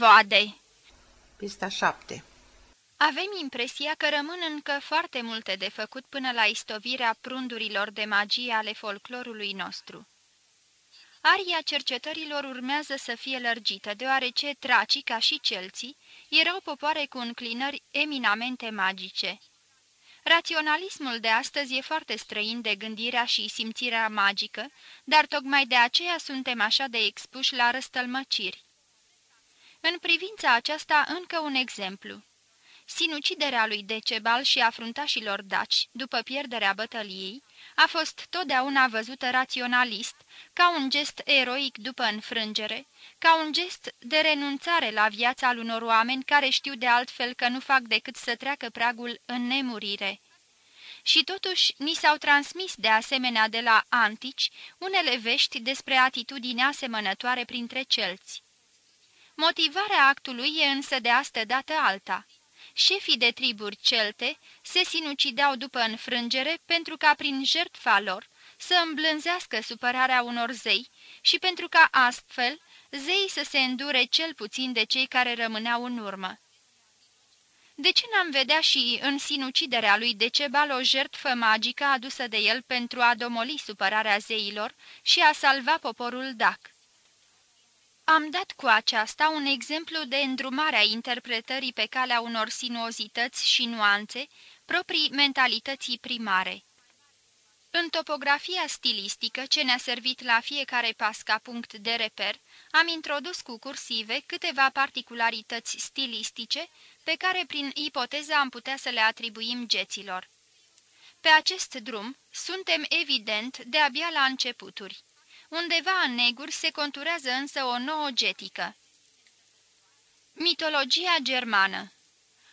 voade. Pista 7 Avem impresia că rămân încă foarte multe de făcut până la istovirea prundurilor de magie ale folclorului nostru. Aria cercetărilor urmează să fie lărgită, deoarece tracii, ca și celții, erau popoare cu înclinări eminamente magice. Raționalismul de astăzi e foarte străin de gândirea și simțirea magică, dar tocmai de aceea suntem așa de expuși la răstălmăciri. În privința aceasta, încă un exemplu. Sinuciderea lui Decebal și a fruntașilor daci, după pierderea bătăliei, a fost totdeauna văzută raționalist, ca un gest eroic după înfrângere, ca un gest de renunțare la viața al unor oameni care știu de altfel că nu fac decât să treacă pragul în nemurire. Și totuși ni s-au transmis de asemenea de la antici unele vești despre atitudinea asemănătoare printre celți. Motivarea actului e însă de astă dată alta. Șefii de triburi celte se sinucideau după înfrângere pentru ca prin jertfa lor să îmblânzească supărarea unor zei și pentru ca astfel zeii să se îndure cel puțin de cei care rămâneau în urmă. De ce n-am vedea și în sinuciderea lui Decebal o jertfă magică adusă de el pentru a domoli supărarea zeilor și a salva poporul dac? Am dat cu aceasta un exemplu de îndrumare a interpretării pe calea unor sinuozități și nuanțe proprii mentalității primare. În topografia stilistică, ce ne-a servit la fiecare pas ca punct de reper, am introdus cu cursive câteva particularități stilistice pe care prin ipoteză am putea să le atribuim geților. Pe acest drum suntem evident de-abia la începuturi. Undeva în neguri se conturează însă o nouă getică. Mitologia germană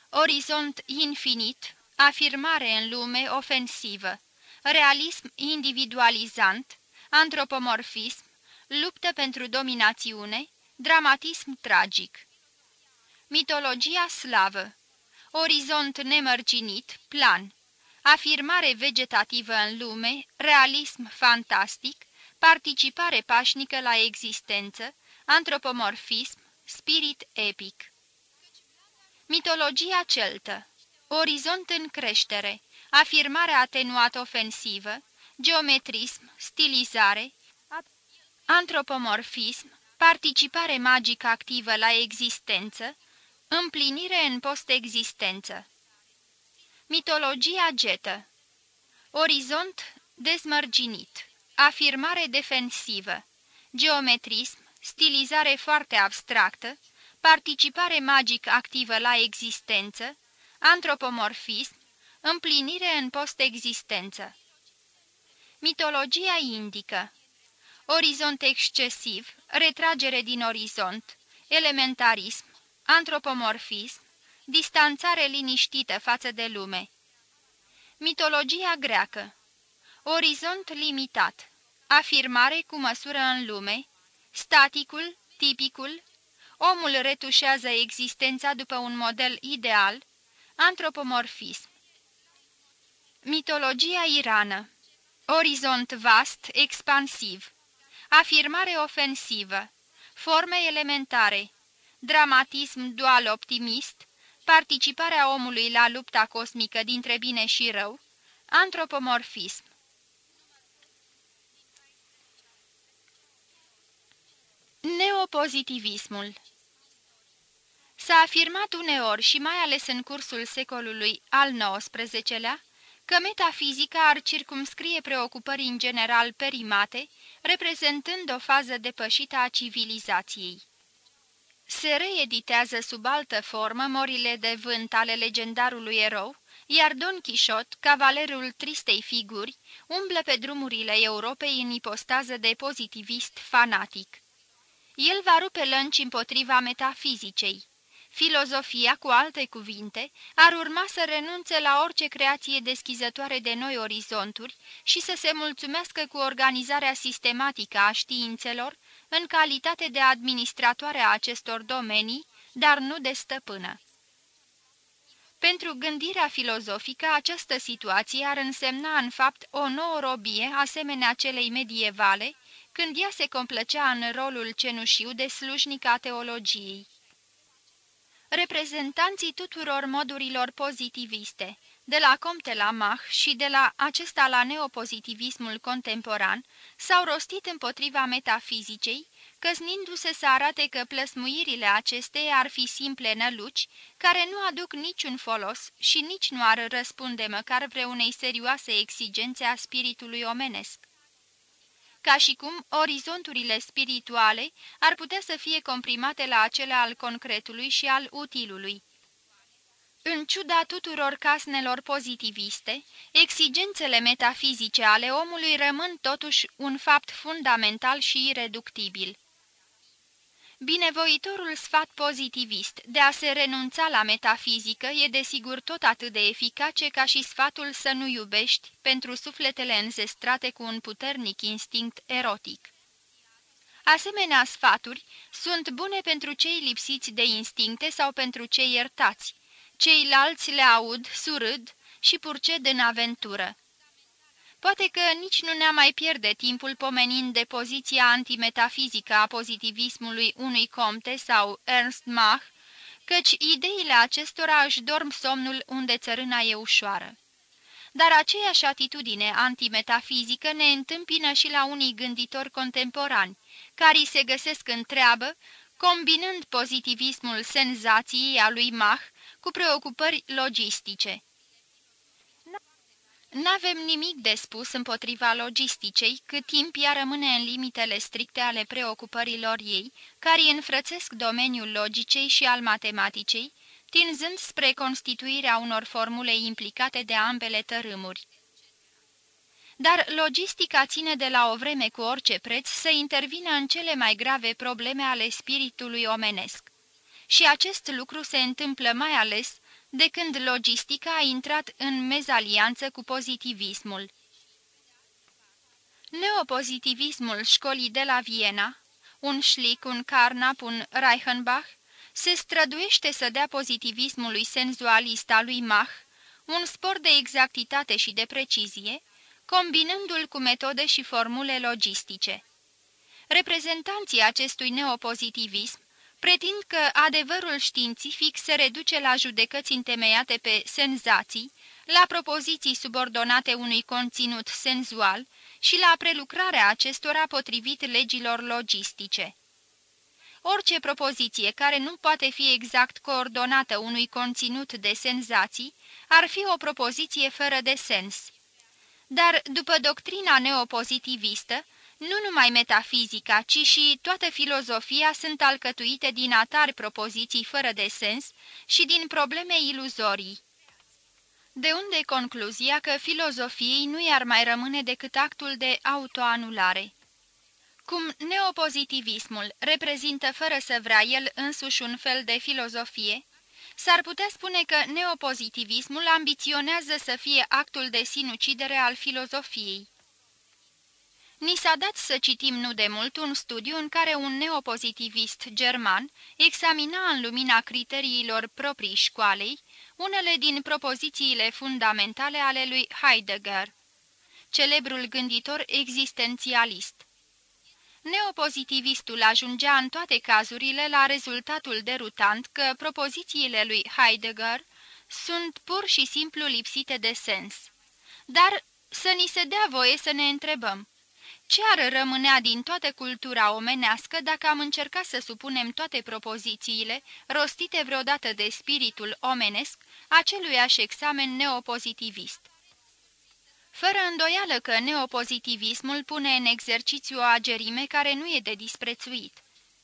Orizont infinit, afirmare în lume ofensivă, realism individualizant, antropomorfism, luptă pentru dominațiune, dramatism tragic. Mitologia slavă Orizont nemărginit, plan, afirmare vegetativă în lume, realism fantastic, participare pașnică la existență, antropomorfism, spirit epic. Mitologia celtă. Orizont în creștere, afirmare atenuată ofensivă, geometrism, stilizare, antropomorfism, participare magică activă la existență, împlinire în post-existență. Mitologia getă. Orizont dezmărginit Afirmare defensivă, geometrism, stilizare foarte abstractă, participare magic activă la existență, antropomorfism, împlinire în post-existență. Mitologia indică Orizont excesiv, retragere din orizont, elementarism, antropomorfism, distanțare liniștită față de lume. Mitologia greacă Orizont limitat. Afirmare cu măsură în lume. Staticul, tipicul. Omul retușează existența după un model ideal. Antropomorfism. Mitologia irană. Orizont vast, expansiv. Afirmare ofensivă. Forme elementare. Dramatism dual optimist. Participarea omului la lupta cosmică dintre bine și rău. Antropomorfism. Neopozitivismul S-a afirmat uneori și mai ales în cursul secolului al XIX-lea că metafizica ar circumscrie preocupări în general perimate, reprezentând o fază depășită a civilizației. Se reeditează sub altă formă morile de vânt ale legendarului erou, iar Don Quixote, cavalerul tristei figuri, umblă pe drumurile Europei în ipostază de pozitivist fanatic. El va rupe lănci împotriva metafizicei. Filozofia, cu alte cuvinte, ar urma să renunțe la orice creație deschizătoare de noi orizonturi și să se mulțumească cu organizarea sistematică a științelor în calitate de administratoare a acestor domenii, dar nu de stăpână. Pentru gândirea filozofică, această situație ar însemna în fapt o nouă robie asemenea celei medievale, când ea se complăcea în rolul cenușiu de slujnic a teologiei. reprezentanții tuturor modurilor pozitiviste, de la Comte la Mach și de la acesta la neopozitivismul contemporan, s-au rostit împotriva metafizicei, căsnindu-se să arate că plăsmuirile acesteia ar fi simple năluci, care nu aduc niciun folos și nici nu ar răspunde măcar vreunei serioase exigențe a spiritului omenesc. Ca și cum orizonturile spirituale ar putea să fie comprimate la acele al concretului și al utilului, în ciuda tuturor casnelor pozitiviste, exigențele metafizice ale omului rămân totuși un fapt fundamental și ireductibil. Binevoitorul sfat pozitivist de a se renunța la metafizică e desigur tot atât de eficace ca și sfatul să nu iubești pentru sufletele înzestrate cu un puternic instinct erotic. Asemenea sfaturi sunt bune pentru cei lipsiți de instincte sau pentru cei iertați, Ceilalți le aud, surâd și purced în aventură. Poate că nici nu ne-a mai pierde timpul pomenind de poziția antimetafizică a pozitivismului unui comte sau Ernst Mach, căci ideile acestora își dorm somnul unde țărâna e ușoară. Dar aceeași atitudine antimetafizică ne întâmpină și la unii gânditori contemporani, care se găsesc în treabă, combinând pozitivismul senzației a lui Mach cu preocupări logistice. N-avem nimic de spus împotriva logisticei, cât timp ea rămâne în limitele stricte ale preocupărilor ei, care înfrățesc domeniul logicei și al matematicei, tinzând spre constituirea unor formule implicate de ambele tărâmuri. Dar logistica ține de la o vreme cu orice preț să intervină în cele mai grave probleme ale spiritului omenesc și acest lucru se întâmplă mai ales de când logistica a intrat în mezalianță cu pozitivismul. Neopozitivismul școlii de la Viena, un Schlick, un Carnap, un Reichenbach, se străduiește să dea pozitivismului senzualist al lui Mach un spor de exactitate și de precizie, combinându-l cu metode și formule logistice. Reprezentanții acestui neopozitivism Pretind că adevărul științific se reduce la judecăți întemeiate pe senzații, la propoziții subordonate unui conținut senzual și la prelucrarea acestora potrivit legilor logistice. Orice propoziție care nu poate fi exact coordonată unui conținut de senzații ar fi o propoziție fără de sens. Dar, după doctrina neopozitivistă, nu numai metafizica, ci și toată filozofia sunt alcătuite din atari propoziții fără de sens și din probleme iluzorii. De unde concluzia că filozofiei nu i-ar mai rămâne decât actul de autoanulare? Cum neopozitivismul reprezintă fără să vrea el însuși un fel de filozofie, s-ar putea spune că neopozitivismul ambiționează să fie actul de sinucidere al filozofiei. Ni s-a dat să citim nu de mult un studiu în care un neopozitivist german examina în lumina criteriilor proprii școalei unele din propozițiile fundamentale ale lui Heidegger, celebrul gânditor existențialist. Neopozitivistul ajungea în toate cazurile la rezultatul derutant că propozițiile lui Heidegger sunt pur și simplu lipsite de sens. Dar să ni se dea voie să ne întrebăm, ce ar rămânea din toată cultura omenească dacă am încercat să supunem toate propozițiile, rostite vreodată de spiritul omenesc, aceluiași examen neopozitivist? Fără îndoială că neopozitivismul pune în exercițiu o agerime care nu e de disprețuit.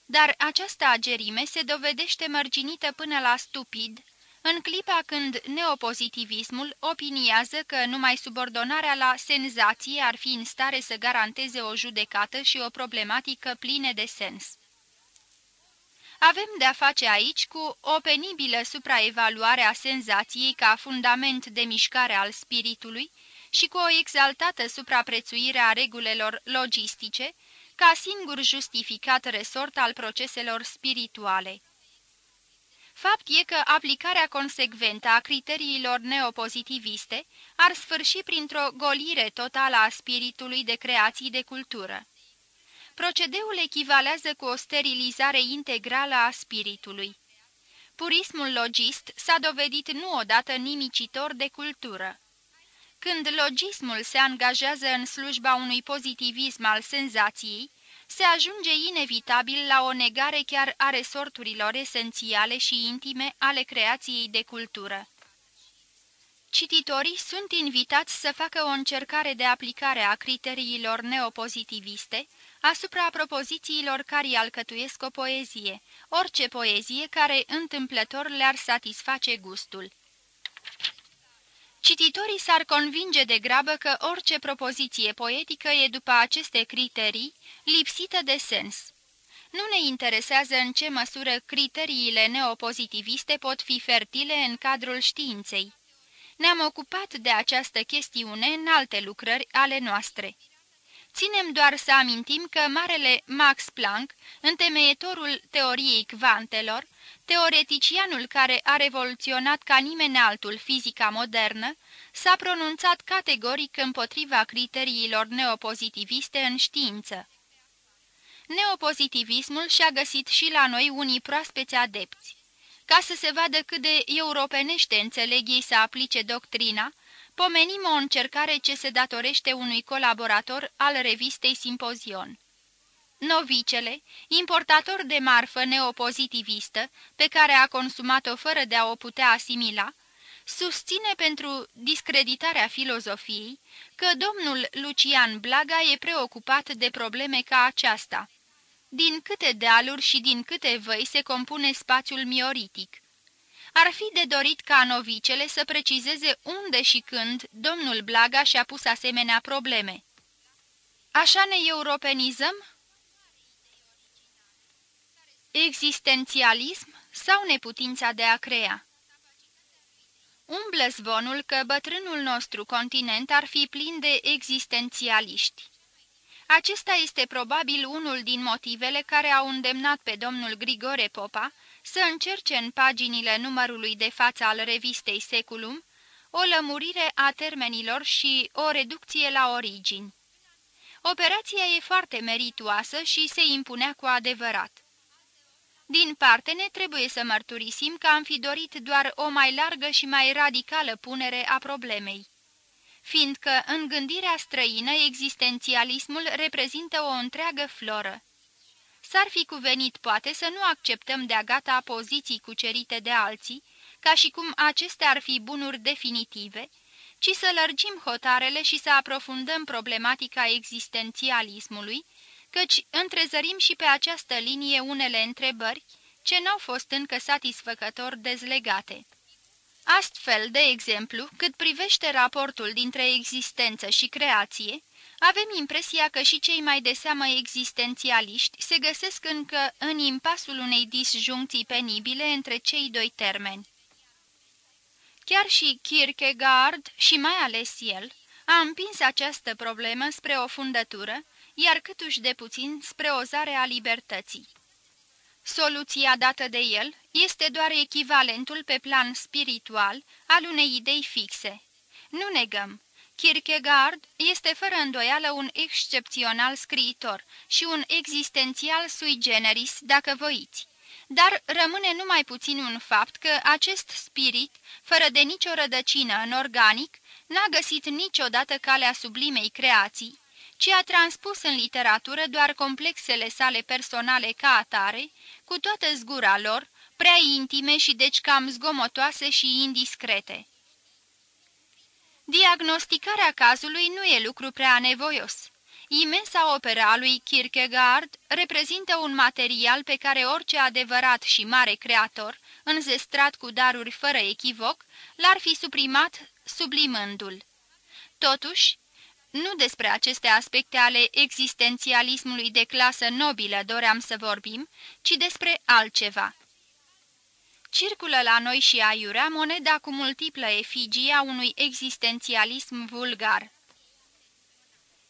Dar această agerime se dovedește mărginită până la stupid, în clipa când neopozitivismul opiniază că numai subordonarea la senzație ar fi în stare să garanteze o judecată și o problematică pline de sens. Avem de-a face aici cu o penibilă supraevaluare a senzației ca fundament de mișcare al spiritului și cu o exaltată supraprețuire a regulelor logistice ca singur justificat resort al proceselor spirituale. Fapt e că aplicarea consecventă a criteriilor neopozitiviste ar sfârși printr-o golire totală a spiritului de creații de cultură. Procedeul echivalează cu o sterilizare integrală a spiritului. purismul logist s-a dovedit nu odată nimicitor de cultură. Când logismul se angajează în slujba unui pozitivism al senzației, se ajunge inevitabil la o negare chiar a resorturilor esențiale și intime ale creației de cultură. Cititorii sunt invitați să facă o încercare de aplicare a criteriilor neopozitiviste asupra propozițiilor care alcătuiesc o poezie, orice poezie care întâmplător le-ar satisface gustul. Cititorii s-ar convinge de grabă că orice propoziție poetică e după aceste criterii lipsită de sens. Nu ne interesează în ce măsură criteriile neopozitiviste pot fi fertile în cadrul științei. Ne-am ocupat de această chestiune în alte lucrări ale noastre. Ținem doar să amintim că marele Max Planck, întemeietorul teoriei kvantelor, teoreticianul care a revoluționat ca nimeni altul fizica modernă, s-a pronunțat categoric împotriva criteriilor neopozitiviste în știință. Neopozitivismul și-a găsit și la noi unii proaspeți adepți. Ca să se vadă cât de europenește înțeleg ei să aplice doctrina, pomenim o încercare ce se datorește unui colaborator al revistei Simpozion. Novicele, importator de marfă neopozitivistă, pe care a consumat-o fără de a o putea asimila, susține pentru discreditarea filozofiei că domnul Lucian Blaga e preocupat de probleme ca aceasta. Din câte dealuri și din câte văi se compune spațiul mioritic? Ar fi de dorit ca novicele să precizeze unde și când domnul Blaga și-a pus asemenea probleme. Așa ne europenizăm? Existențialism sau neputința de a crea? Umblă zvonul că bătrânul nostru continent ar fi plin de existențialiști. Acesta este probabil unul din motivele care au îndemnat pe domnul Grigore Popa să încerce în paginile numărului de față al revistei Seculum o lămurire a termenilor și o reducție la origini. Operația e foarte meritoasă și se impunea cu adevărat. Din parte ne trebuie să mărturisim că am fi dorit doar o mai largă și mai radicală punere a problemei. Fiindcă în gândirea străină existențialismul reprezintă o întreagă floră. S-ar fi cuvenit poate să nu acceptăm de-a gata poziții cucerite de alții, ca și cum acestea ar fi bunuri definitive, ci să lărgim hotarele și să aprofundăm problematica existențialismului, căci întrezărim și pe această linie unele întrebări ce n-au fost încă satisfăcător dezlegate. Astfel, de exemplu, cât privește raportul dintre existență și creație, avem impresia că și cei mai de seamă existențialiști se găsesc încă în impasul unei disjuncții penibile între cei doi termeni. Chiar și Kierkegaard, și mai ales el, a împins această problemă spre o fundătură, iar câtuși de puțin spre o zare a libertății. Soluția dată de el este doar echivalentul pe plan spiritual al unei idei fixe. Nu negăm. Kierkegaard este fără îndoială un excepțional scriitor și un existențial sui generis, dacă voiți. Dar rămâne numai puțin un fapt că acest spirit, fără de nicio rădăcină în organic, n-a găsit niciodată calea sublimei creații, ci a transpus în literatură doar complexele sale personale ca atare, cu toată zgura lor, prea intime și deci cam zgomotoase și indiscrete. Diagnosticarea cazului nu e lucru prea nevoios. Imensa opera a lui Kierkegaard reprezintă un material pe care orice adevărat și mare creator, înzestrat cu daruri fără echivoc, l-ar fi suprimat sublimându-l. Totuși, nu despre aceste aspecte ale existențialismului de clasă nobilă doream să vorbim, ci despre altceva. Circulă la noi și aiurea moneda cu multiplă efigie a unui existențialism vulgar.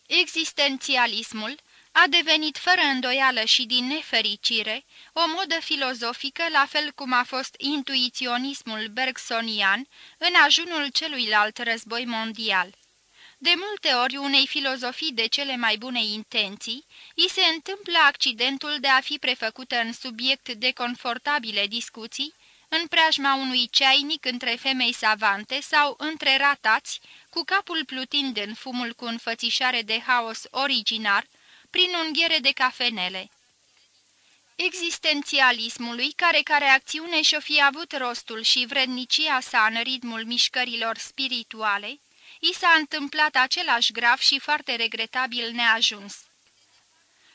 Existențialismul a devenit fără îndoială și din nefericire o modă filozofică la fel cum a fost intuiționismul bergsonian în ajunul celuilalt război mondial. De multe ori unei filozofii de cele mai bune intenții, îi se întâmplă accidentul de a fi prefăcută în subiect de confortabile discuții, în preajma unui ceainic între femei savante sau între ratați, cu capul plutind în fumul cu înfățișare de haos originar, prin unghiere de cafenele. Existențialismului, care ca reacțiune și-o fi avut rostul și vrednicia sa în ritmul mișcărilor spirituale, i s-a întâmplat același grav și foarte regretabil neajuns.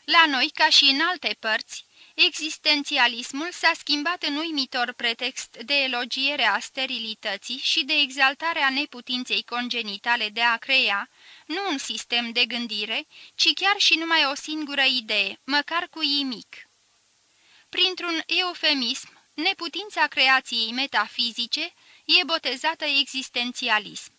La noi, ca și în alte părți, existențialismul s-a schimbat în uimitor pretext de elogiere a sterilității și de exaltarea neputinței congenitale de a crea, nu un sistem de gândire, ci chiar și numai o singură idee, măcar cu imic. Printr-un eufemism, neputința creației metafizice e botezată existențialism.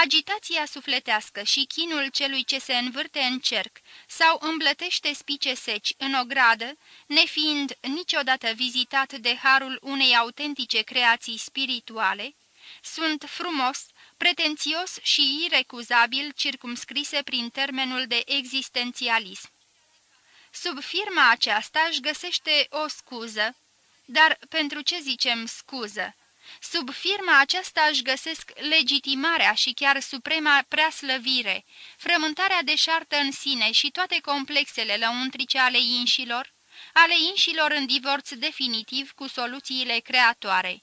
Agitația sufletească și chinul celui ce se învârte în cerc sau îmblătește spice seci în o gradă, nefiind niciodată vizitat de harul unei autentice creații spirituale, sunt frumos, pretențios și irecuzabil circumscrise prin termenul de existențialism. Sub firma aceasta își găsește o scuză, dar pentru ce zicem scuză? Sub firma aceasta își găsesc legitimarea și chiar suprema preaslăvire, frământarea deșartă în sine și toate complexele lăuntrice ale inșilor, ale inșilor în divorț definitiv cu soluțiile creatoare.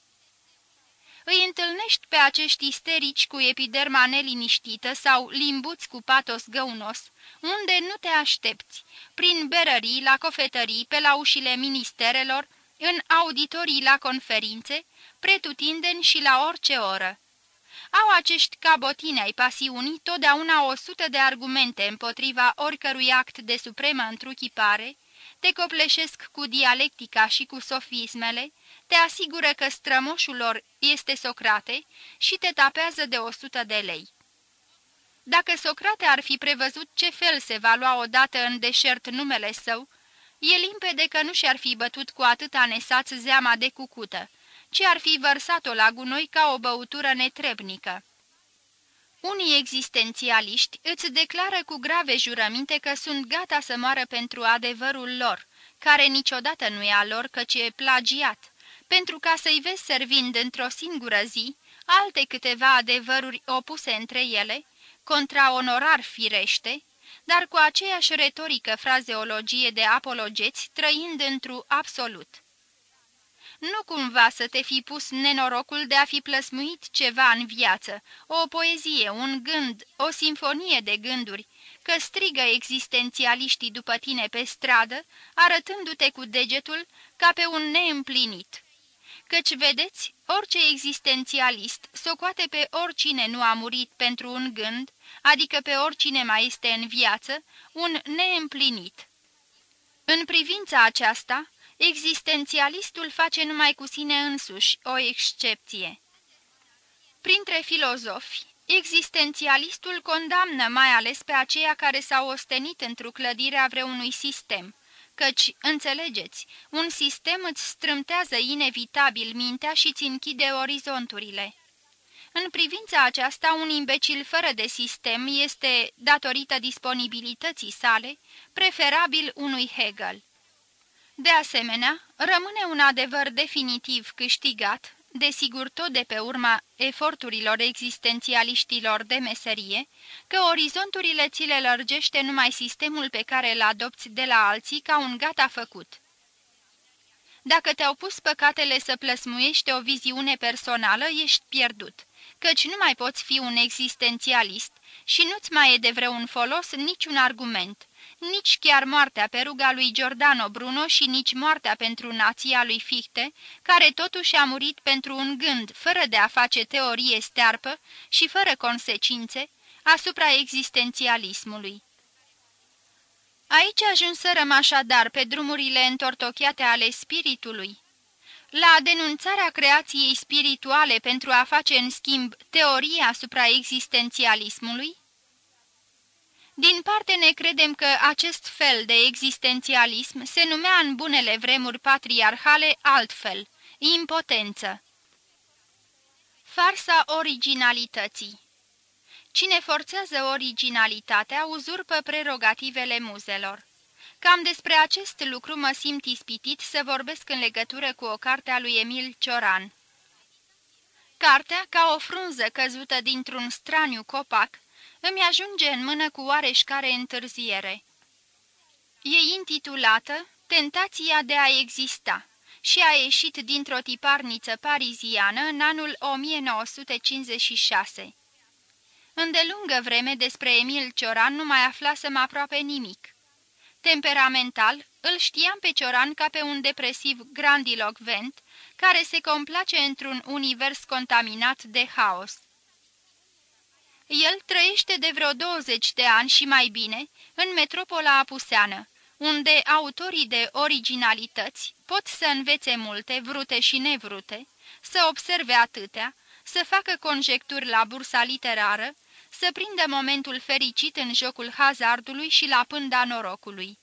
Îi întâlnești pe acești isterici cu epiderma neliniștită sau limbuți cu patos găunos, unde nu te aștepți, prin berării, la cofetării, pe la ușile ministerelor, în auditorii la conferințe, pretutindeni și la orice oră. Au acești cabotini ai pasiunii totdeauna o sută de argumente împotriva oricărui act de supremă întruchipare, te copleșesc cu dialectica și cu sofismele, te asigură că strămoșul lor este Socrate și te tapează de o sută de lei. Dacă Socrate ar fi prevăzut ce fel se va lua odată în deșert numele său, e limpede că nu și-ar fi bătut cu atâta nesaț zeama de cucută, ci ar fi vărsat-o la gunoi ca o băutură netrebnică. Unii existențialiști îți declară cu grave jurăminte că sunt gata să moară pentru adevărul lor, care niciodată nu e a lor căci e plagiat, pentru ca să-i vezi servind într-o singură zi alte câteva adevăruri opuse între ele, contra onorar firește, dar cu aceeași retorică frazeologie de apologeți, trăind într-o absolut. Nu cumva să te fi pus nenorocul de a fi plăsmuit ceva în viață, o poezie, un gând, o sinfonie de gânduri, că strigă existențialiștii după tine pe stradă, arătându-te cu degetul ca pe un neîmplinit. Căci, vedeți, orice existențialist socoate pe oricine nu a murit pentru un gând, adică pe oricine mai este în viață, un neîmplinit. În privința aceasta, existențialistul face numai cu sine însuși o excepție. Printre filozofi, existențialistul condamnă mai ales pe aceia care s-au ostenit într-o clădire a vreunui sistem, căci, înțelegeți, un sistem îți strâmtează inevitabil mintea și ți închide orizonturile. În privința aceasta, un imbecil fără de sistem este, datorită disponibilității sale, preferabil unui Hegel. De asemenea, rămâne un adevăr definitiv câștigat, desigur tot de pe urma eforturilor existențialiștilor de meserie, că orizonturile ți le lărgește numai sistemul pe care îl adopți de la alții ca un gata făcut. Dacă te-au pus păcatele să plăsmuiești o viziune personală, ești pierdut căci nu mai poți fi un existențialist și nu-ți mai e de vreun folos niciun argument, nici chiar moartea pe ruga lui Giordano Bruno și nici moartea pentru nația lui Fichte, care totuși a murit pentru un gând, fără de a face teorie stearpă și fără consecințe, asupra existențialismului. Aici ajunsărăm așadar pe drumurile întortocheate ale spiritului, la denunțarea creației spirituale pentru a face în schimb teoria asupra existențialismului? Din parte ne credem că acest fel de existențialism se numea în bunele vremuri patriarhale altfel, impotență. Farsa originalității Cine forțează originalitatea uzurpă prerogativele muzelor. Cam despre acest lucru mă simt ispitit să vorbesc în legătură cu o carte a lui Emil Cioran. Cartea, ca o frunză căzută dintr-un straniu copac, îmi ajunge în mână cu oareșcare întârziere. E intitulată Tentația de a exista și a ieșit dintr-o tiparniță pariziană în anul 1956. Îndelungă vreme despre Emil Cioran nu mai aflasem aproape nimic. Temperamental, îl știam pe Cioran ca pe un depresiv grandilocvent, care se complace într-un univers contaminat de haos. El trăiește de vreo 20 de ani și mai bine în metropola apuseană, unde autorii de originalități pot să învețe multe, vrute și nevrute, să observe atâtea, să facă conjecturi la bursa literară, să prindă momentul fericit în jocul hazardului și la pânda norocului.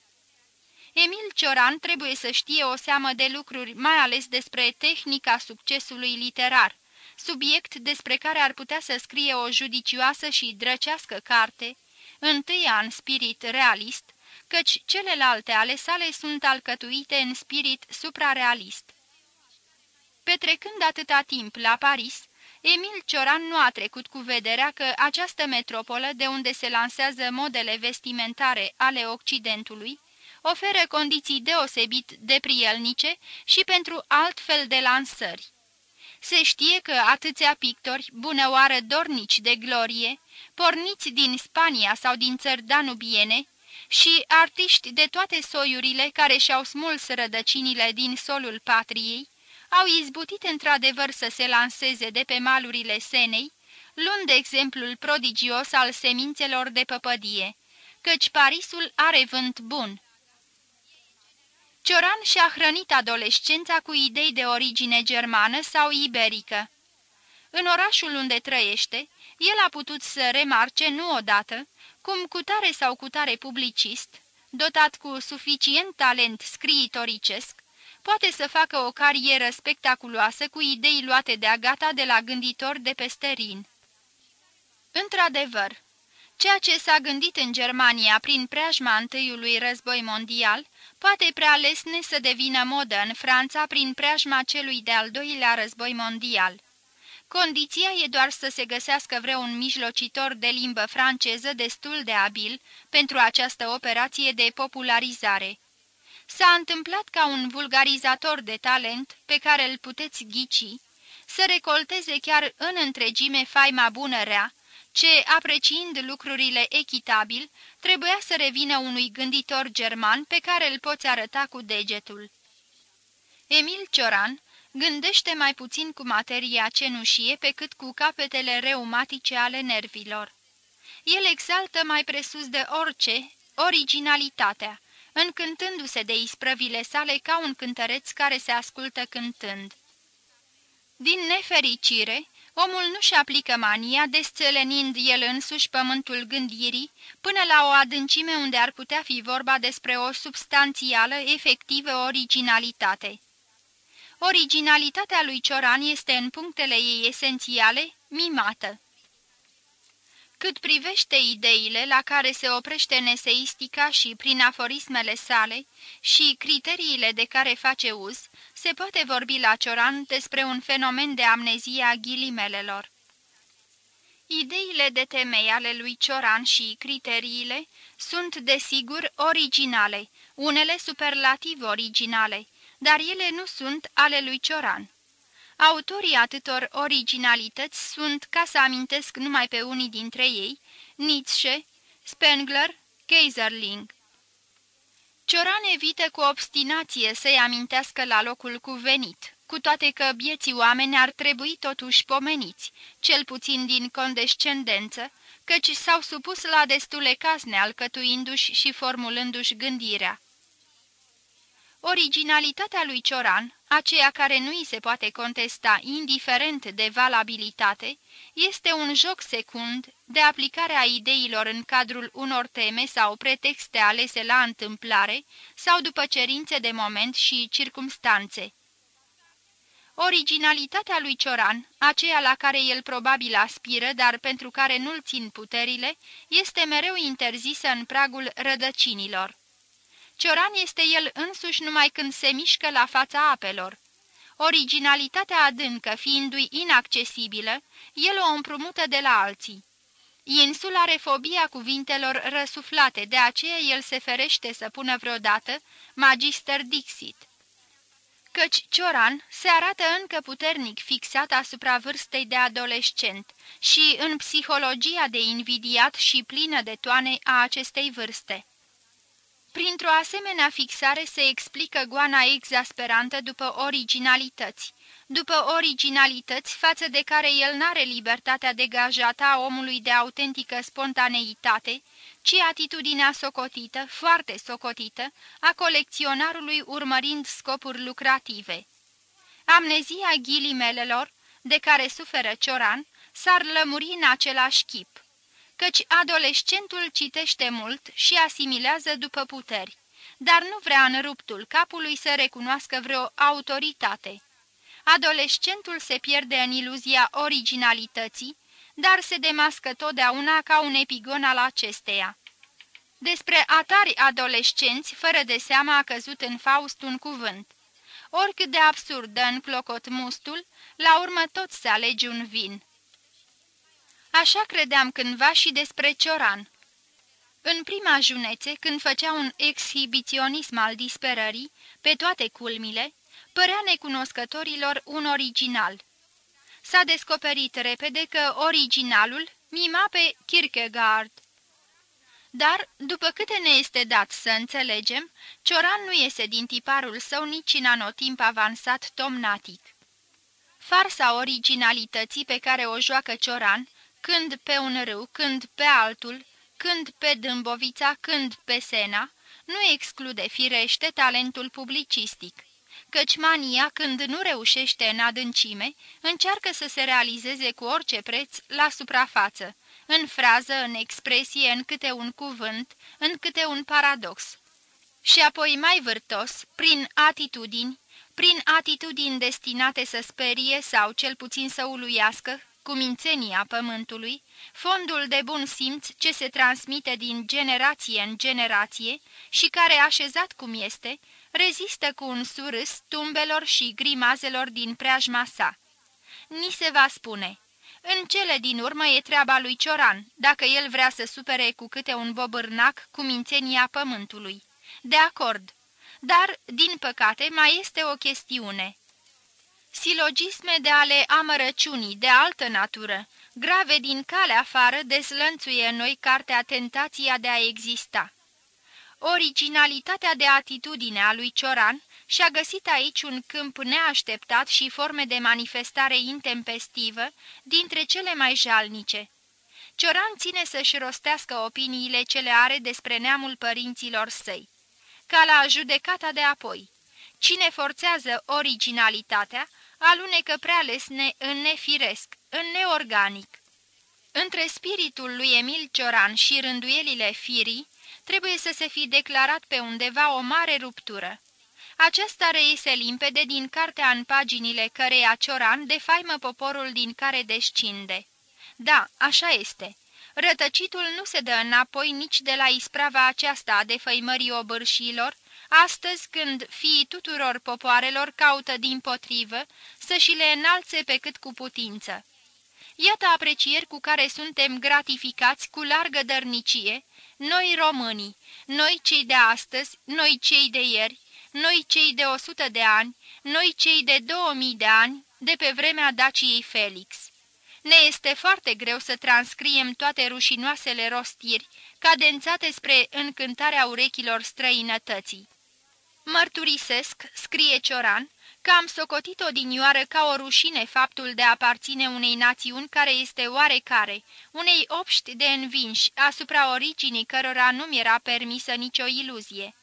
Emil Cioran trebuie să știe o seamă de lucruri, mai ales despre tehnica succesului literar, subiect despre care ar putea să scrie o judicioasă și drăcească carte, întâia în spirit realist, căci celelalte ale sale sunt alcătuite în spirit suprarealist. Petrecând atâta timp la Paris, Emil Cioran nu a trecut cu vederea că această metropolă, de unde se lansează modele vestimentare ale Occidentului, oferă condiții deosebit de prielnice și pentru altfel de lansări. Se știe că atâția pictori, bunăoară dornici de glorie, porniți din Spania sau din țări danubiene, și artiști de toate soiurile care și-au smuls rădăcinile din solul patriei, au izbutit într-adevăr să se lanseze de pe malurile Senei, luând exemplul prodigios al semințelor de păpădie, căci Parisul are vânt bun. Cioran și-a hrănit adolescența cu idei de origine germană sau iberică. În orașul unde trăiește, el a putut să remarce nu odată cum cutare sau cutare publicist, dotat cu suficient talent scriitoricesc, poate să facă o carieră spectaculoasă cu idei luate de agata de la gânditor de peste Rin. Într-adevăr, ceea ce s-a gândit în Germania prin preajma întâiului război mondial, poate prea lesne să devină modă în Franța prin preajma celui de-al doilea război mondial. Condiția e doar să se găsească vreun mijlocitor de limbă franceză destul de abil pentru această operație de popularizare. S-a întâmplat ca un vulgarizator de talent, pe care îl puteți ghici, să recolteze chiar în întregime faima bună-rea, ce, apreciind lucrurile echitabil, trebuia să revină unui gânditor german pe care îl poți arăta cu degetul. Emil Cioran gândește mai puțin cu materia cenușie pe cât cu capetele reumatice ale nervilor. El exaltă mai presus de orice originalitatea, încântându-se de isprăvile sale ca un cântăreț care se ascultă cântând. Din nefericire, omul nu-și aplică mania, desțelenind el însuși pământul gândirii, până la o adâncime unde ar putea fi vorba despre o substanțială, efectivă originalitate. Originalitatea lui Cioran este în punctele ei esențiale mimată. Cât privește ideile la care se oprește neseistica și prin aforismele sale și criteriile de care face uz, se poate vorbi la Cioran despre un fenomen de amnezie a ghilimelelor. Ideile de temei ale lui Cioran și criteriile sunt, desigur, originale, unele superlativ originale, dar ele nu sunt ale lui Cioran. Autorii atâtor originalități sunt, ca să amintesc numai pe unii dintre ei, Nietzsche, Spengler, Kaiserling. Cioran evită cu obstinație să-i amintească la locul cuvenit, cu toate că bieții oameni ar trebui totuși pomeniți, cel puțin din condescendență, căci s-au supus la destule casne alcătuindu-și și formulându-și gândirea. Originalitatea lui Cioran, aceea care nu îi se poate contesta indiferent de valabilitate, este un joc secund de aplicare a ideilor în cadrul unor teme sau pretexte alese la întâmplare sau după cerințe de moment și circumstanțe. Originalitatea lui Cioran, aceea la care el probabil aspiră, dar pentru care nu-l țin puterile, este mereu interzisă în pragul rădăcinilor. Cioran este el însuși numai când se mișcă la fața apelor. Originalitatea adâncă fiindu-i inaccesibilă, el o împrumută de la alții. Insul are fobia cuvintelor răsuflate, de aceea el se ferește să pună vreodată Magister Dixit. Căci Cioran se arată încă puternic fixat asupra vârstei de adolescent și în psihologia de invidiat și plină de toane a acestei vârste. Printr-o asemenea fixare se explică goana exasperantă după originalități, după originalități față de care el n-are libertatea degajată a omului de autentică spontaneitate, ci atitudinea socotită, foarte socotită, a colecționarului urmărind scopuri lucrative. Amnezia ghilimelelor, de care suferă Cioran, s-ar lămuri în același chip căci adolescentul citește mult și asimilează după puteri, dar nu vrea în ruptul capului să recunoască vreo autoritate. Adolescentul se pierde în iluzia originalității, dar se demască totdeauna ca un epigon al acesteia. Despre atari adolescenți, fără de seama a căzut în Faust un cuvânt. Oricât de absurd dă în clocot mustul, la urmă tot se alege un vin. Așa credeam cândva și despre Cioran. În prima junețe, când făcea un exhibiționism al disperării, pe toate culmile, părea necunoscătorilor un original. S-a descoperit repede că originalul mima pe Kierkegaard. Dar, după câte ne este dat să înțelegem, Cioran nu iese din tiparul său nici în anotimp avansat tomnatic. Farsa originalității pe care o joacă Cioran când pe un râu, când pe altul, când pe Dâmbovița, când pe Sena, nu exclude firește talentul publicistic, căci mania, când nu reușește în adâncime, încearcă să se realizeze cu orice preț la suprafață, în frază, în expresie, în câte un cuvânt, în câte un paradox. Și apoi mai vârtos, prin atitudini, prin atitudini destinate să sperie sau cel puțin să uluiască, cu mințenia pământului, fondul de bun simț ce se transmite din generație în generație și care, așezat cum este, rezistă cu un surâs tumbelor și grimazelor din preajma sa. Ni se va spune, în cele din urmă e treaba lui Cioran, dacă el vrea să supere cu câte un bobârnac cu mințenia pământului. De acord, dar, din păcate, mai este o chestiune. Silogisme de ale amărăciunii, de altă natură, grave din cale afară, dezlănțuie în noi cartea Tentația de a exista. Originalitatea de atitudine a lui Cioran și-a găsit aici un câmp neașteptat și forme de manifestare intempestivă dintre cele mai jalnice. Cioran ține să-și rostească opiniile ce le are despre neamul părinților săi. Ca la judecata de apoi. Cine forțează originalitatea, alunecă prea lesne în nefiresc, în neorganic. Între spiritul lui Emil Cioran și rânduielile firii, trebuie să se fi declarat pe undeva o mare ruptură. Aceasta reiese limpede din cartea în paginile căreia Cioran defaimă poporul din care descinde. Da, așa este. Rătăcitul nu se dă înapoi nici de la isprava aceasta a defăimării obârșilor, astăzi când fiii tuturor popoarelor caută din potrivă să și le înalțe pe cât cu putință. Iată aprecieri cu care suntem gratificați cu largă dărnicie, noi românii, noi cei de astăzi, noi cei de ieri, noi cei de o sută de ani, noi cei de două mii de ani, de pe vremea Daciei Felix. Ne este foarte greu să transcriem toate rușinoasele rostiri, cadențate spre încântarea urechilor străinătății. Mărturisesc, scrie Cioran, că am socotit odinioară ca o rușine faptul de a aparține unei națiuni care este oarecare, unei obști de învinși, asupra originii cărora nu mi-era permisă nicio iluzie.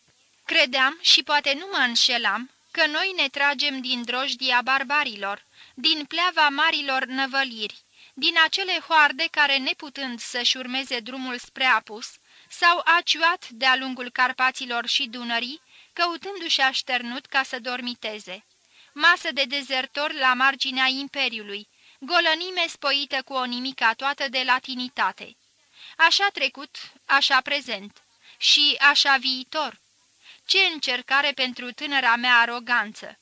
Credeam, și poate nu mă înșelam, că noi ne tragem din drojdia barbarilor, din pleava marilor năvăliri, din acele hoarde care, neputând să-și urmeze drumul spre apus, s-au aciuat de-a lungul Carpaților și Dunării, căutându-și așternut ca să dormiteze. Masă de dezertori la marginea imperiului, golănime spoită cu o nimica toată de latinitate. Așa trecut, așa prezent și așa viitor. Ce încercare pentru tânăra mea aroganță!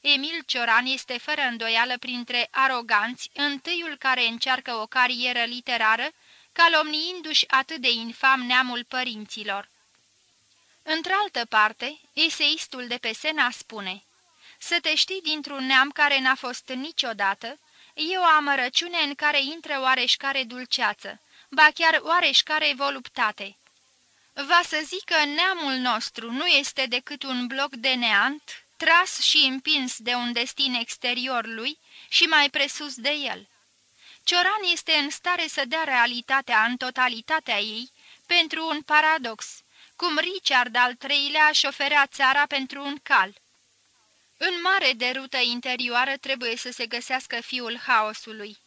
Emil Cioran este fără îndoială printre aroganți întâiul care încearcă o carieră literară, calomniindu-și atât de infam neamul părinților. Într-altă parte, eseistul de pe Sena spune Să te știi dintr-un neam care n-a fost niciodată, e o amărăciune în care intră oareșcare dulceață, ba chiar oareșcare voluptate. Va să zică neamul nostru nu este decât un bloc de neant, tras și împins de un destin exterior lui și mai presus de el. Cioran este în stare să dea realitatea în totalitatea ei pentru un paradox, cum Richard al III-lea își șoferea țara pentru un cal. În mare derută interioară trebuie să se găsească fiul haosului.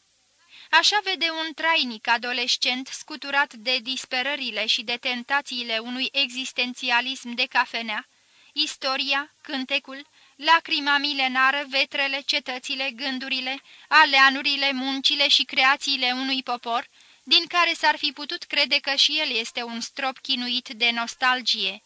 Așa vede un trainic adolescent scuturat de disperările și de tentațiile unui existențialism de cafenea, istoria, cântecul, lacrima milenară, vetrele, cetățile, gândurile, aleanurile, muncile și creațiile unui popor, din care s-ar fi putut crede că și el este un strop chinuit de nostalgie.